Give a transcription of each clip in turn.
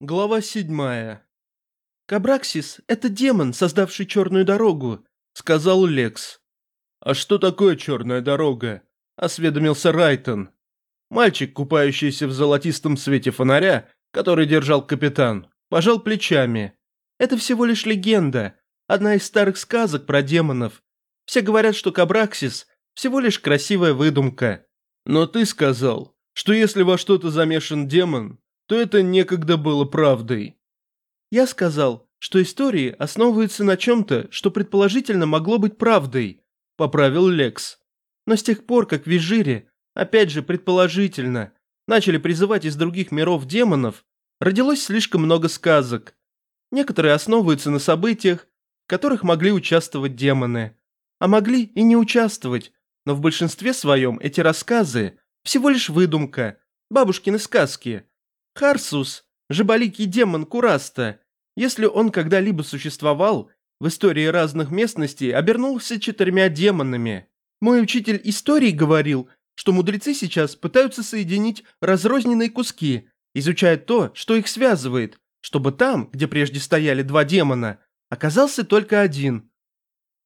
Глава седьмая. «Кабраксис – это демон, создавший черную дорогу», – сказал Лекс. «А что такое черная дорога?» – осведомился Райтон. Мальчик, купающийся в золотистом свете фонаря, который держал капитан, пожал плечами. «Это всего лишь легенда, одна из старых сказок про демонов. Все говорят, что Кабраксис – всего лишь красивая выдумка. Но ты сказал, что если во что-то замешан демон, то это некогда было правдой. Я сказал, что истории основываются на чем-то, что предположительно могло быть правдой, поправил Лекс. Но с тех пор, как в Вижире, опять же предположительно, начали призывать из других миров демонов, родилось слишком много сказок. Некоторые основываются на событиях, в которых могли участвовать демоны. А могли и не участвовать, но в большинстве своем эти рассказы всего лишь выдумка, бабушкины сказки – Харсус, жаболикий демон Кураста, если он когда-либо существовал, в истории разных местностей обернулся четырьмя демонами. Мой учитель истории говорил, что мудрецы сейчас пытаются соединить разрозненные куски, изучая то, что их связывает, чтобы там, где прежде стояли два демона, оказался только один.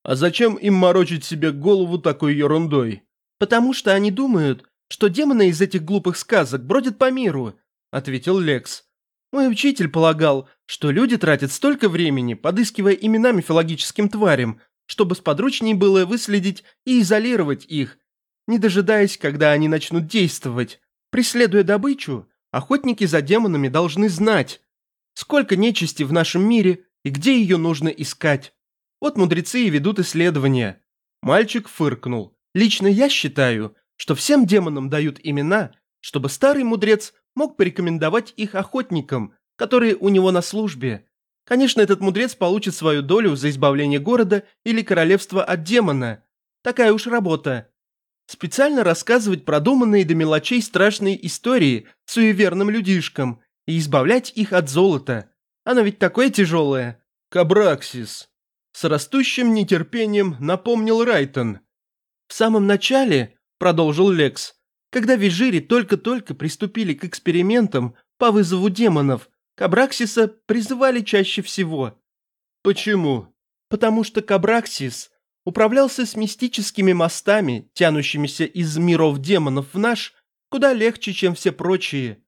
А зачем им морочить себе голову такой ерундой? Потому что они думают, что демоны из этих глупых сказок бродят по миру, – ответил Лекс. «Мой учитель полагал, что люди тратят столько времени, подыскивая имена мифологическим тварям, чтобы сподручней было выследить и изолировать их, не дожидаясь, когда они начнут действовать. Преследуя добычу, охотники за демонами должны знать, сколько нечисти в нашем мире и где ее нужно искать. Вот мудрецы и ведут исследования». Мальчик фыркнул. «Лично я считаю, что всем демонам дают имена, чтобы старый мудрец мог порекомендовать их охотникам, которые у него на службе. Конечно, этот мудрец получит свою долю за избавление города или королевства от демона. Такая уж работа. Специально рассказывать продуманные до мелочей страшные истории суеверным людишкам и избавлять их от золота. Оно ведь такое тяжелое. Кабраксис. С растущим нетерпением напомнил Райтон. В самом начале, продолжил Лекс, когда Вижири только-только приступили к экспериментам по вызову демонов, Кабраксиса призывали чаще всего. Почему? Потому что Кабраксис управлялся с мистическими мостами, тянущимися из миров демонов в наш, куда легче, чем все прочие.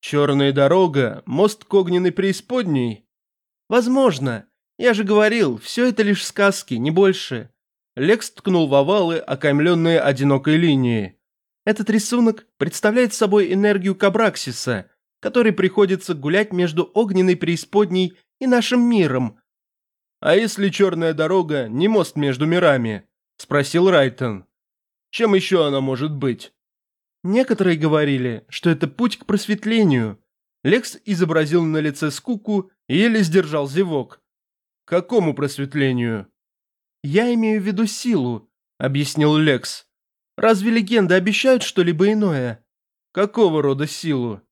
Черная дорога, мост к огненной преисподней? Возможно. Я же говорил, все это лишь сказки, не больше. Лекс ткнул в овалы, окаймленные одинокой линией. Этот рисунок представляет собой энергию Кабраксиса, который приходится гулять между огненной преисподней и нашим миром. «А если черная дорога не мост между мирами?» – спросил Райтон. «Чем еще она может быть?» Некоторые говорили, что это путь к просветлению. Лекс изобразил на лице скуку и еле сдержал зевок. «Какому просветлению?» «Я имею в виду силу», – объяснил Лекс. Разве легенды обещают что-либо иное? Какого рода силу?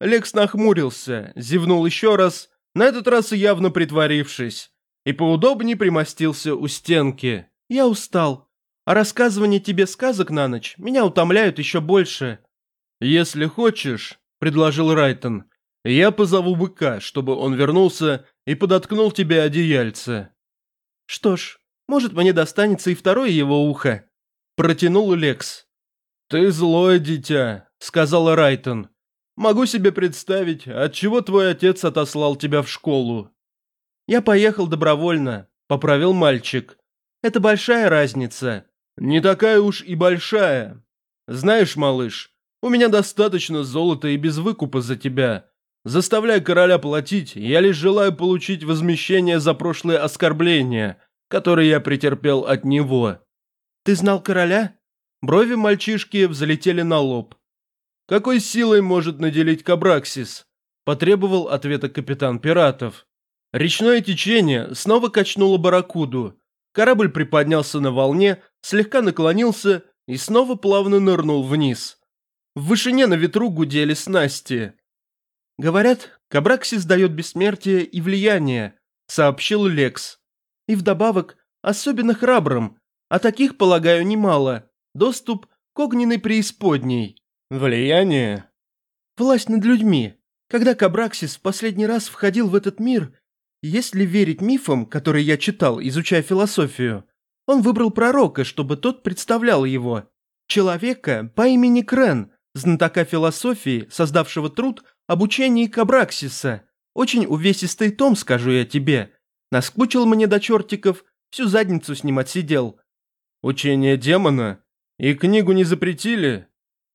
Лекс нахмурился, зевнул еще раз, на этот раз явно притворившись, и поудобнее примостился у стенки. Я устал, а рассказывание тебе сказок на ночь меня утомляют еще больше. Если хочешь, предложил Райтон, я позову быка, чтобы он вернулся и подоткнул тебе одеяльце. Что ж, может мне достанется и второе его ухо, Протянул Лекс. «Ты злое дитя», — сказала Райтон. «Могу себе представить, отчего твой отец отослал тебя в школу». «Я поехал добровольно», — поправил мальчик. «Это большая разница». «Не такая уж и большая. Знаешь, малыш, у меня достаточно золота и без выкупа за тебя. Заставляй короля платить, я лишь желаю получить возмещение за прошлые оскорбления, которые я претерпел от него». «Ты знал короля?» Брови мальчишки взлетели на лоб. «Какой силой может наделить Кабраксис?» Потребовал ответа капитан пиратов. Речное течение снова качнуло барракуду. Корабль приподнялся на волне, слегка наклонился и снова плавно нырнул вниз. В вышине на ветру гудели снасти. «Говорят, Кабраксис дает бессмертие и влияние», — сообщил Лекс. «И вдобавок, особенно храбрым, а таких, полагаю, немало. Доступ к огненной преисподней. Влияние. Власть над людьми. Когда Кабраксис в последний раз входил в этот мир, если верить мифам, которые я читал, изучая философию, он выбрал пророка, чтобы тот представлял его. Человека по имени Крен, знатока философии, создавшего труд об учении Кабраксиса. Очень увесистый том, скажу я тебе. Наскучил мне до чертиков, всю задницу с ним отсидел. Учение демона? И книгу не запретили?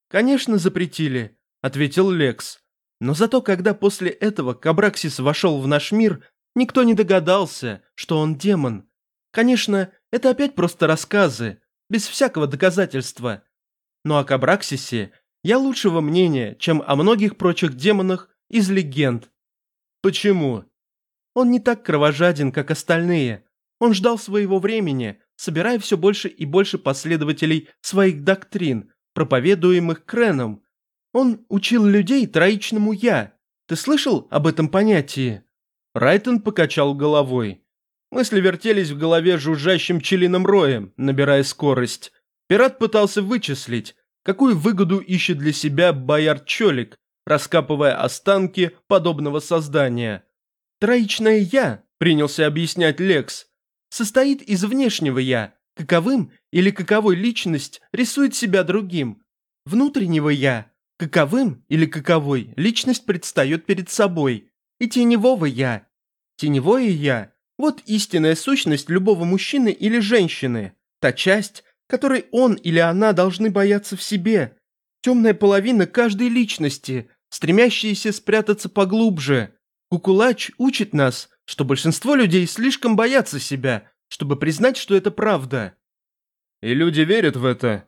Конечно, запретили, ответил Лекс. Но зато когда после этого Кабраксис вошел в наш мир, никто не догадался, что он демон. Конечно, это опять просто рассказы, без всякого доказательства. Но о Кабраксисе я лучшего мнения, чем о многих прочих демонах из легенд. Почему? Он не так кровожаден, как остальные. Он ждал своего времени, собирая все больше и больше последователей своих доктрин, проповедуемых Креном. Он учил людей троичному «я». Ты слышал об этом понятии?» Райтон покачал головой. Мысли вертелись в голове жужжащим пчелиным роем, набирая скорость. Пират пытался вычислить, какую выгоду ищет для себя боярд Чолик, раскапывая останки подобного создания. «Троичное «я», — принялся объяснять Лекс, состоит из внешнего «я», каковым или каковой личность рисует себя другим. Внутреннего «я», каковым или каковой личность предстает перед собой. И теневого «я». Теневое «я» – вот истинная сущность любого мужчины или женщины, та часть, которой он или она должны бояться в себе, темная половина каждой личности, стремящаяся спрятаться поглубже. Кукулач учит нас, что большинство людей слишком боятся себя, чтобы признать, что это правда. И люди верят в это.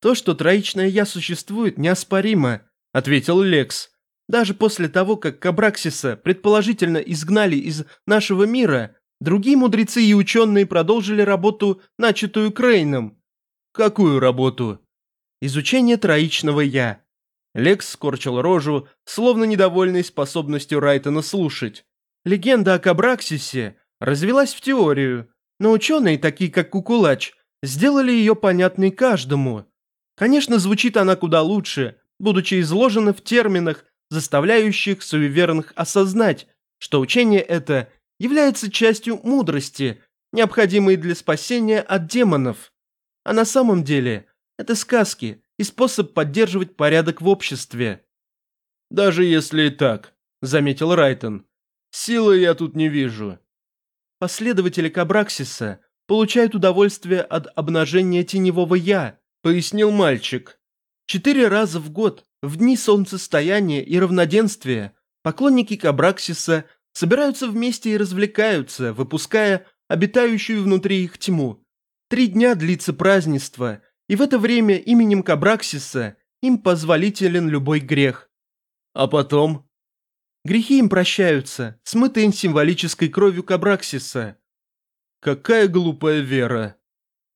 То, что троичное «я» существует, неоспоримо, ответил Лекс. Даже после того, как Кабраксиса предположительно изгнали из нашего мира, другие мудрецы и ученые продолжили работу, начатую Крейном. Какую работу? Изучение троичного «я». Лекс скорчил рожу, словно недовольный способностью Райтона слушать. Легенда о Кабраксисе развелась в теорию, но ученые, такие как Кукулач, сделали ее понятной каждому. Конечно, звучит она куда лучше, будучи изложена в терминах, заставляющих суеверных осознать, что учение это является частью мудрости, необходимой для спасения от демонов. А на самом деле это сказки и способ поддерживать порядок в обществе. «Даже если и так», — заметил Райтон, — «силы я тут не вижу». «Последователи Кабраксиса получают удовольствие от обнажения теневого «я», — пояснил мальчик. «Четыре раза в год в дни солнцестояния и равноденствия поклонники Кабраксиса собираются вместе и развлекаются, выпуская обитающую внутри их тьму. Три дня длится празднество, и в это время именем Кабраксиса им позволителен любой грех. А потом? Грехи им прощаются, смытые символической кровью Кабраксиса. Какая глупая вера.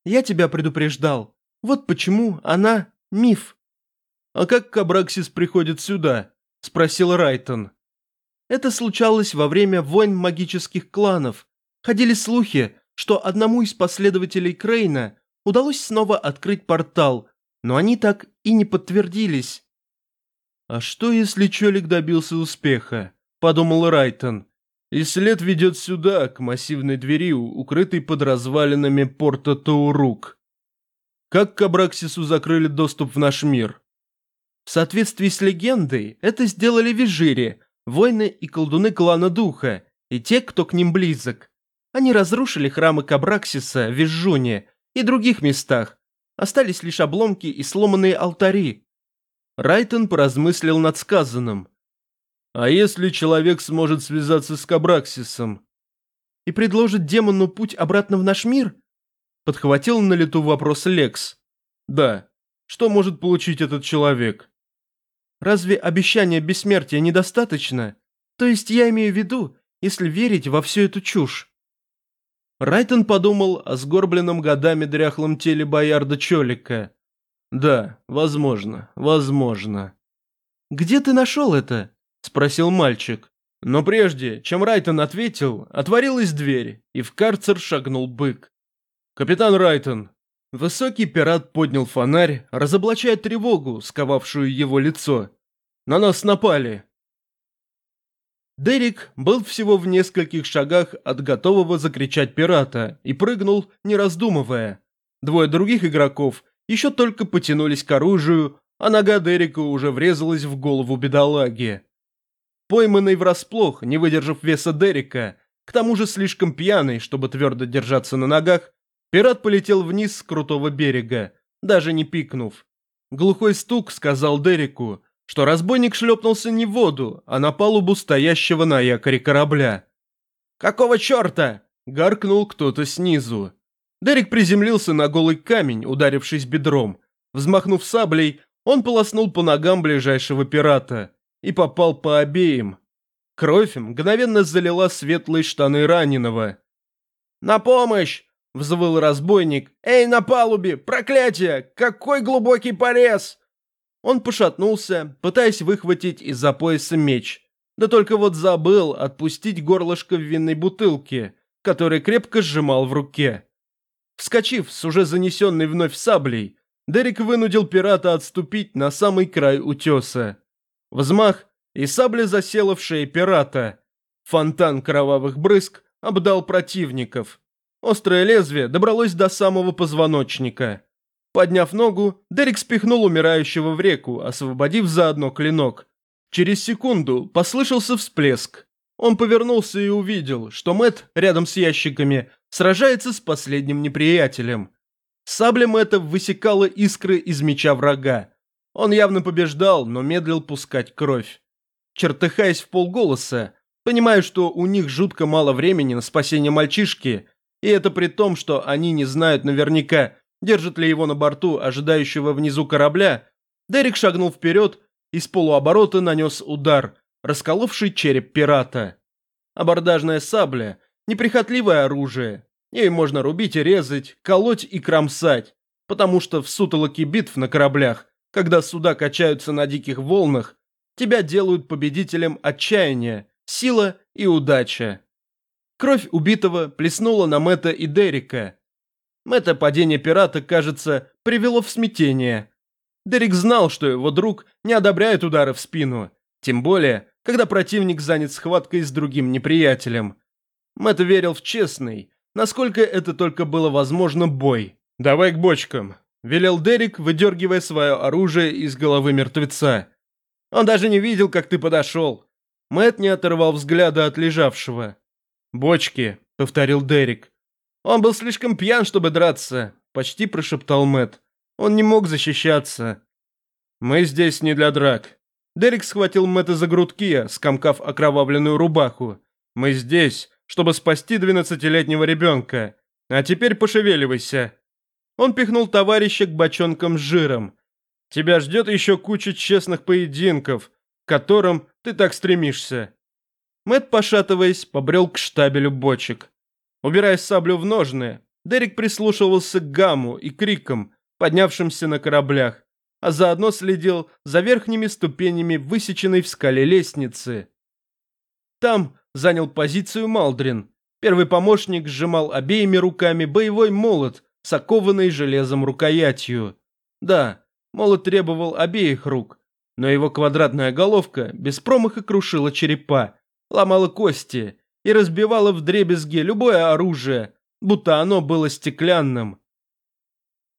Я тебя предупреждал. Вот почему она миф. «А как Кабраксис приходит сюда?» – спросил Райтон. Это случалось во время войн магических кланов. Ходили слухи, что одному из последователей Крейна удалось снова открыть портал, но они так и не подтвердились. «А что, если Чолик добился успеха?» – подумал Райтон. «И след ведет сюда, к массивной двери, укрытой под развалинами порта Таурук. Как к Абраксису закрыли доступ в наш мир?» В соответствии с легендой, это сделали визжири, воины и колдуны клана Духа, и те, кто к ним близок. Они разрушили храмы Кабраксиса Визжуне и других местах. Остались лишь обломки и сломанные алтари. Райтон поразмыслил над сказанным. «А если человек сможет связаться с Кабраксисом?» «И предложит демону путь обратно в наш мир?» Подхватил на лету вопрос Лекс. «Да. Что может получить этот человек?» Разве обещание бессмертия недостаточно? То есть я имею в виду, если верить во всю эту чушь. Райтон подумал о сгорбленном годами дряхлом теле боярда Чолика. «Да, возможно, возможно». «Где ты нашел это?» – спросил мальчик. Но прежде, чем Райтон ответил, отворилась дверь, и в карцер шагнул бык. «Капитан Райтон, Высокий пират поднял фонарь, разоблачая тревогу, сковавшую его лицо. «На нас напали!» Дерек был всего в нескольких шагах от готового закричать пирата и прыгнул, не раздумывая. Двое других игроков еще только потянулись к оружию, а нога Дерека уже врезалась в голову бедолаги. Пойманный врасплох, не выдержав веса Дерека, к тому же слишком пьяный, чтобы твердо держаться на ногах, пират полетел вниз с крутого берега, даже не пикнув. Глухой стук сказал Дереку, что разбойник шлепнулся не в воду, а на палубу стоящего на якоре корабля. «Какого черта?» – гаркнул кто-то снизу. Дерек приземлился на голый камень, ударившись бедром. Взмахнув саблей, он полоснул по ногам ближайшего пирата и попал по обеим. Кровь мгновенно залила светлые штаны раненого. «На помощь!» – взвыл разбойник. «Эй, на палубе! Проклятие! Какой глубокий порез!» Он пошатнулся, пытаясь выхватить из-за пояса меч. Да только вот забыл отпустить горлышко в винной бутылке, который крепко сжимал в руке. Вскочив с уже занесенной вновь саблей, Дерек вынудил пирата отступить на самый край утеса. Взмах, и сабля засела в шее пирата. Фонтан кровавых брызг обдал противников. Острое лезвие добралось до самого позвоночника. Подняв ногу, Дерек спихнул умирающего в реку, освободив заодно клинок. Через секунду послышался всплеск. Он повернулся и увидел, что Мэт рядом с ящиками сражается с последним неприятелем. Сабля Мэтта высекала искры из меча врага. Он явно побеждал, но медлил пускать кровь. Чертыхаясь в полголоса, понимая, что у них жутко мало времени на спасение мальчишки, и это при том, что они не знают наверняка, держит ли его на борту ожидающего внизу корабля, Дерек шагнул вперед и с полуоборота нанес удар, расколовший череп пирата. Абордажная сабля – неприхотливое оружие. Ей можно рубить и резать, колоть и кромсать, потому что в сутолоке битв на кораблях, когда суда качаются на диких волнах, тебя делают победителем отчаяния, сила и удача. Кровь убитого плеснула на Мэтта и Дерека, это падение пирата, кажется, привело в смятение. Дерек знал, что его друг не одобряет удары в спину, тем более, когда противник занят схваткой с другим неприятелем. Мэтт верил в честный, насколько это только было возможно, бой. «Давай к бочкам», – велел Дерек, выдергивая свое оружие из головы мертвеца. «Он даже не видел, как ты подошел». Мэтт не оторвал взгляда от лежавшего. «Бочки», – повторил Дерек. «Он был слишком пьян, чтобы драться», – почти прошептал Мэт. «Он не мог защищаться». «Мы здесь не для драк». Дерек схватил Мэтта за грудки, скомкав окровавленную рубаху. «Мы здесь, чтобы спасти двенадцатилетнего ребенка. А теперь пошевеливайся». Он пихнул товарища к бочонкам с жиром. «Тебя ждет еще куча честных поединков, к которым ты так стремишься». Мэт, пошатываясь, побрел к штабелю бочек. Убирая саблю в ножны, Дерек прислушивался к гамму и крикам, поднявшимся на кораблях, а заодно следил за верхними ступенями высеченной в скале лестницы. Там занял позицию Малдрин. Первый помощник сжимал обеими руками боевой молот с железом рукоятью. Да, молот требовал обеих рук, но его квадратная головка без промаха крушила черепа, ломала кости и разбивала вдребезги любое оружие, будто оно было стеклянным.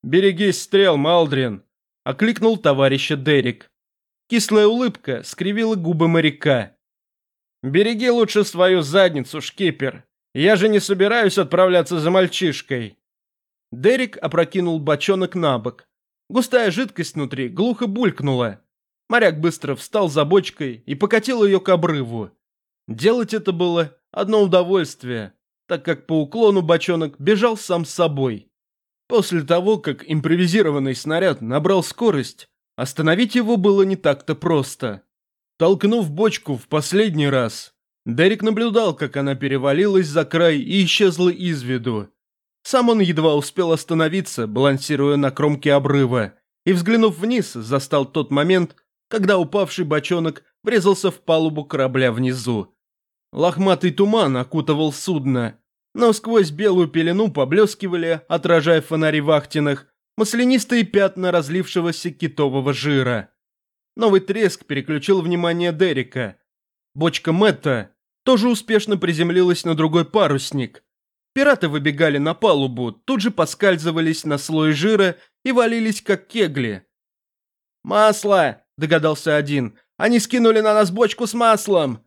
«Берегись стрел, Малдрин!» – окликнул товарища Дерек. Кислая улыбка скривила губы моряка. «Береги лучше свою задницу, шкипер. Я же не собираюсь отправляться за мальчишкой». Дерек опрокинул бочонок на бок. Густая жидкость внутри глухо булькнула. Моряк быстро встал за бочкой и покатил ее к обрыву. Делать это было одно удовольствие, так как по уклону бочонок бежал сам с собой. После того, как импровизированный снаряд набрал скорость, остановить его было не так-то просто. Толкнув бочку в последний раз, Дерек наблюдал, как она перевалилась за край и исчезла из виду. Сам он едва успел остановиться, балансируя на кромке обрыва, и, взглянув вниз, застал тот момент, когда упавший бочонок врезался в палубу корабля внизу. Лохматый туман окутывал судно, но сквозь белую пелену поблескивали, отражая фонари вахтенных, маслянистые пятна разлившегося китового жира. Новый треск переключил внимание Дерека. Бочка Мэтта тоже успешно приземлилась на другой парусник. Пираты выбегали на палубу, тут же поскальзывались на слой жира и валились как кегли. «Масло!» – догадался один. «Они скинули на нас бочку с маслом!»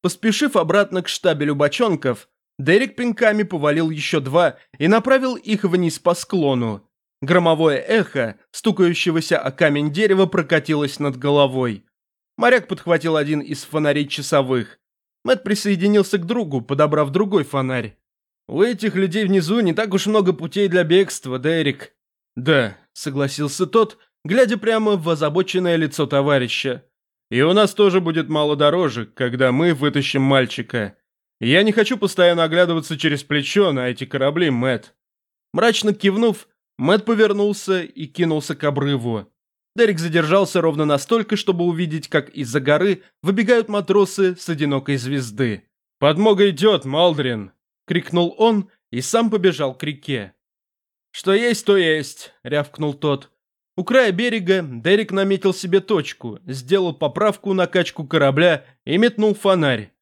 Поспешив обратно к штабелю бочонков, Дерек пинками повалил еще два и направил их вниз по склону. Громовое эхо, стукающегося о камень дерева, прокатилось над головой. Моряк подхватил один из фонарей часовых. Мэт присоединился к другу, подобрав другой фонарь. «У этих людей внизу не так уж много путей для бегства, Дерек». «Да», — согласился тот, глядя прямо в озабоченное лицо товарища. «И у нас тоже будет мало дорожек, когда мы вытащим мальчика. Я не хочу постоянно оглядываться через плечо на эти корабли, Мэт. Мрачно кивнув, Мэт повернулся и кинулся к обрыву. Дерек задержался ровно настолько, чтобы увидеть, как из-за горы выбегают матросы с одинокой звезды. «Подмога идет, Малдрин!» — крикнул он и сам побежал к реке. «Что есть, то есть!» — рявкнул тот. У края берега Дерек наметил себе точку, сделал поправку на качку корабля и метнул фонарь.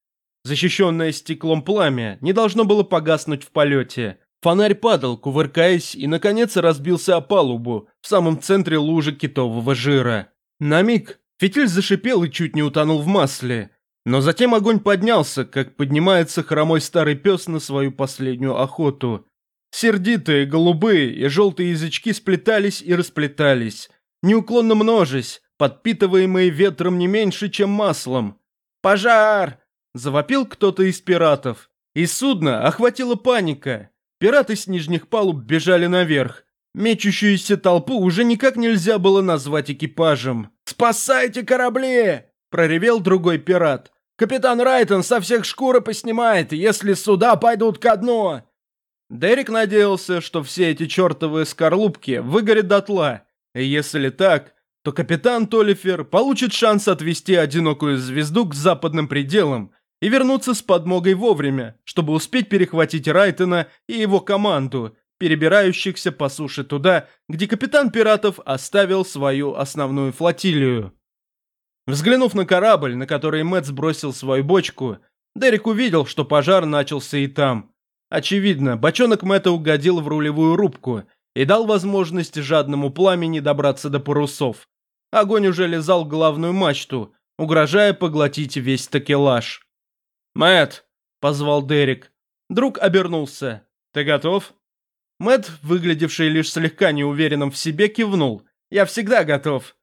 Защищенное стеклом пламя не должно было погаснуть в полете. Фонарь падал, кувыркаясь, и, наконец, разбился о палубу в самом центре лужи китового жира. На миг фитиль зашипел и чуть не утонул в масле. Но затем огонь поднялся, как поднимается хромой старый пес на свою последнюю охоту. Сердитые, голубые и желтые язычки сплетались и расплетались, неуклонно множась, подпитываемые ветром не меньше, чем маслом. «Пожар!» – завопил кто-то из пиратов. И судно охватила паника. Пираты с нижних палуб бежали наверх. Мечущуюся толпу уже никак нельзя было назвать экипажем. «Спасайте корабли!» – проревел другой пират. «Капитан Райтон со всех шкуры поснимает, если суда пойдут ко дну!» Дерек надеялся, что все эти чертовые скорлупки выгорят дотла. И если так, то капитан Толлифер получит шанс отвести одинокую звезду к западным пределам и вернуться с подмогой вовремя, чтобы успеть перехватить Райтона и его команду, перебирающихся по суше туда, где капитан пиратов оставил свою основную флотилию. Взглянув на корабль, на который Мэтт сбросил свою бочку, Дерек увидел, что пожар начался и там. Очевидно, бочонок Мэтта угодил в рулевую рубку и дал возможность жадному пламени добраться до парусов. Огонь уже лизал главную мачту, угрожая поглотить весь такелаж. Мэт, позвал Дерек. Друг обернулся. «Ты готов?» Мэт, выглядевший лишь слегка неуверенным в себе, кивнул. «Я всегда готов».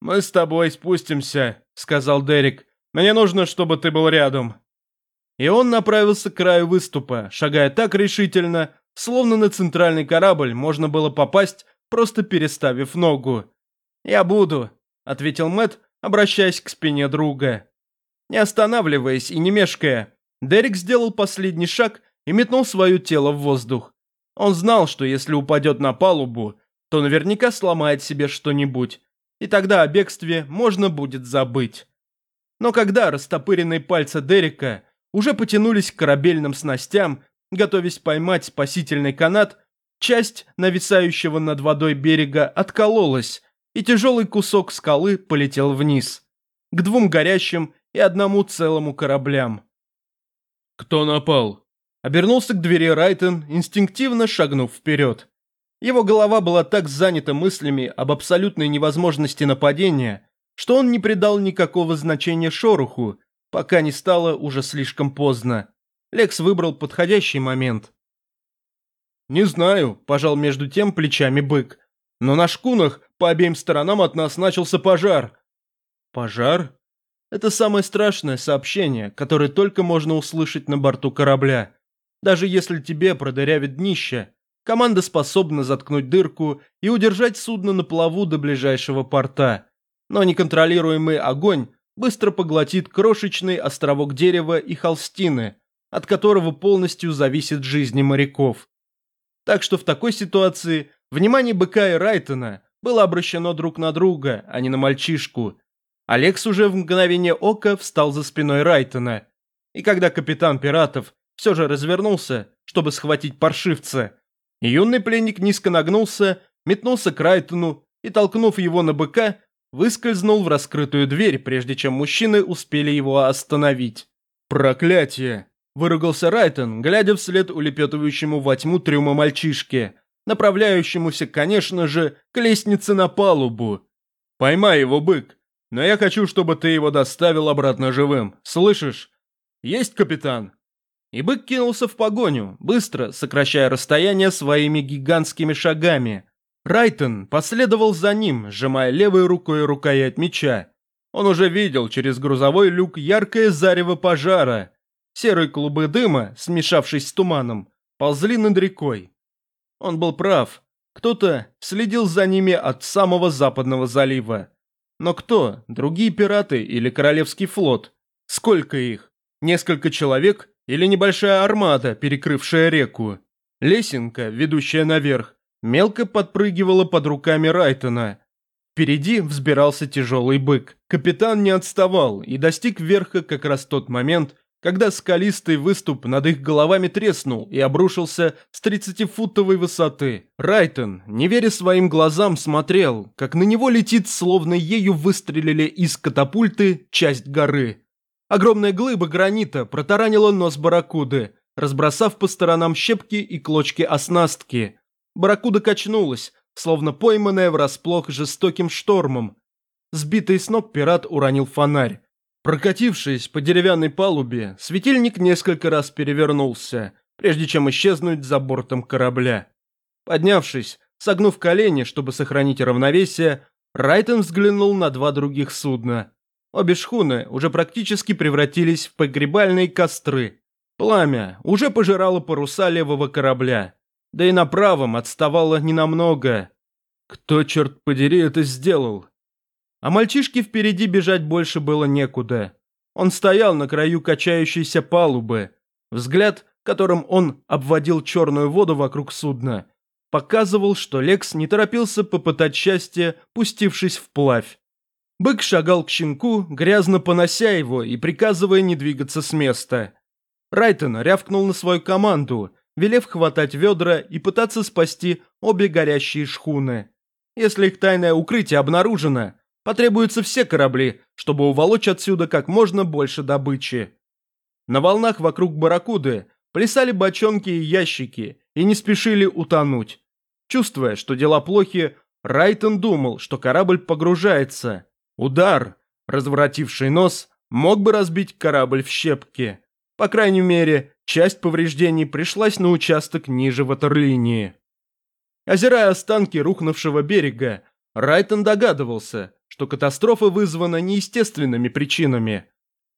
«Мы с тобой спустимся», — сказал Дерек. «Мне нужно, чтобы ты был рядом». И он направился к краю выступа, шагая так решительно, словно на центральный корабль можно было попасть, просто переставив ногу. «Я буду», — ответил Мэт, обращаясь к спине друга. Не останавливаясь и не мешкая, Дерек сделал последний шаг и метнул свое тело в воздух. Он знал, что если упадет на палубу, то наверняка сломает себе что-нибудь, и тогда о бегстве можно будет забыть. Но когда растопыренные пальцы Дерека уже потянулись к корабельным снастям, готовясь поймать спасительный канат, часть нависающего над водой берега откололась, и тяжелый кусок скалы полетел вниз. К двум горящим и одному целому кораблям. «Кто напал?» Обернулся к двери Райтон, инстинктивно шагнув вперед. Его голова была так занята мыслями об абсолютной невозможности нападения, что он не придал никакого значения шороху, пока не стало уже слишком поздно. Лекс выбрал подходящий момент. «Не знаю», – пожал между тем плечами бык. «Но на шкунах по обеим сторонам от нас начался пожар». «Пожар?» Это самое страшное сообщение, которое только можно услышать на борту корабля. Даже если тебе продырявит днище, команда способна заткнуть дырку и удержать судно на плаву до ближайшего порта. Но неконтролируемый огонь быстро поглотит крошечный островок дерева и холстины, от которого полностью зависит жизнь моряков. Так что в такой ситуации внимание быка и Райтона было обращено друг на друга, а не на мальчишку – Алекс уже в мгновение ока встал за спиной Райтона. И когда капитан пиратов все же развернулся, чтобы схватить паршивца, юный пленник низко нагнулся, метнулся к Райтону и, толкнув его на быка, выскользнул в раскрытую дверь, прежде чем мужчины успели его остановить. «Проклятие!» – выругался Райтон, глядя вслед улепетывающему во тьму трюма мальчишки, направляющемуся, конечно же, к лестнице на палубу. «Поймай его, бык, но я хочу, чтобы ты его доставил обратно живым, слышишь?» «Есть, капитан!» И бык кинулся в погоню, быстро сокращая расстояние своими гигантскими шагами. Райтон последовал за ним, сжимая левой рукой рукоять меча. Он уже видел через грузовой люк яркое зарево пожара. Серые клубы дыма, смешавшись с туманом, ползли над рекой. Он был прав. Кто-то следил за ними от самого западного залива. Но кто? Другие пираты или Королевский флот? Сколько их? Несколько человек или небольшая армада, перекрывшая реку? Лесенка, ведущая наверх, мелко подпрыгивала под руками Райтона – Впереди взбирался тяжелый бык. Капитан не отставал и достиг верха как раз тот момент, когда скалистый выступ над их головами треснул и обрушился с 30-футовой высоты. Райтон, не веря своим глазам, смотрел, как на него летит, словно ею выстрелили из катапульты, часть горы. Огромная глыба гранита протаранила нос барракуды, разбросав по сторонам щепки и клочки оснастки. Барракуда качнулась, словно пойманная врасплох жестоким штормом. Сбитый с ног пират уронил фонарь. Прокатившись по деревянной палубе, светильник несколько раз перевернулся, прежде чем исчезнуть за бортом корабля. Поднявшись, согнув колени, чтобы сохранить равновесие, Райтон взглянул на два других судна. Обе шхуны уже практически превратились в погребальные костры. Пламя уже пожирало паруса левого корабля да и на правом отставала ненамного. Кто, черт подери, это сделал? А мальчишке впереди бежать больше было некуда. Он стоял на краю качающейся палубы. Взгляд, которым он обводил черную воду вокруг судна, показывал, что Лекс не торопился попытать счастье, пустившись вплавь. Бык шагал к щенку, грязно понося его и приказывая не двигаться с места. Райтон рявкнул на свою команду – велев хватать ведра и пытаться спасти обе горящие шхуны. Если их тайное укрытие обнаружено, потребуются все корабли, чтобы уволочь отсюда как можно больше добычи. На волнах вокруг барракуды плясали бочонки и ящики и не спешили утонуть. Чувствуя, что дела плохи, Райтон думал, что корабль погружается. Удар, разворотивший нос, мог бы разбить корабль в щепки. По крайней мере, часть повреждений пришлась на участок ниже ватерлинии. Озирая останки рухнувшего берега, Райтон догадывался, что катастрофа вызвана неестественными причинами.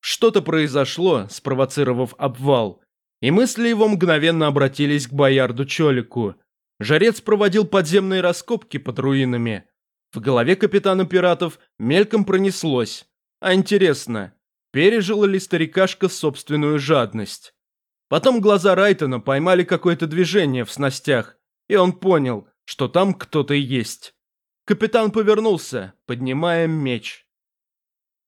Что-то произошло, спровоцировав обвал, и мысли его мгновенно обратились к боярду Чолику. Жарец проводил подземные раскопки под руинами. В голове капитана пиратов мельком пронеслось. А интересно, пережила ли старикашка собственную жадность. Потом глаза Райтона поймали какое-то движение в снастях, и он понял, что там кто-то есть. Капитан повернулся, поднимая меч.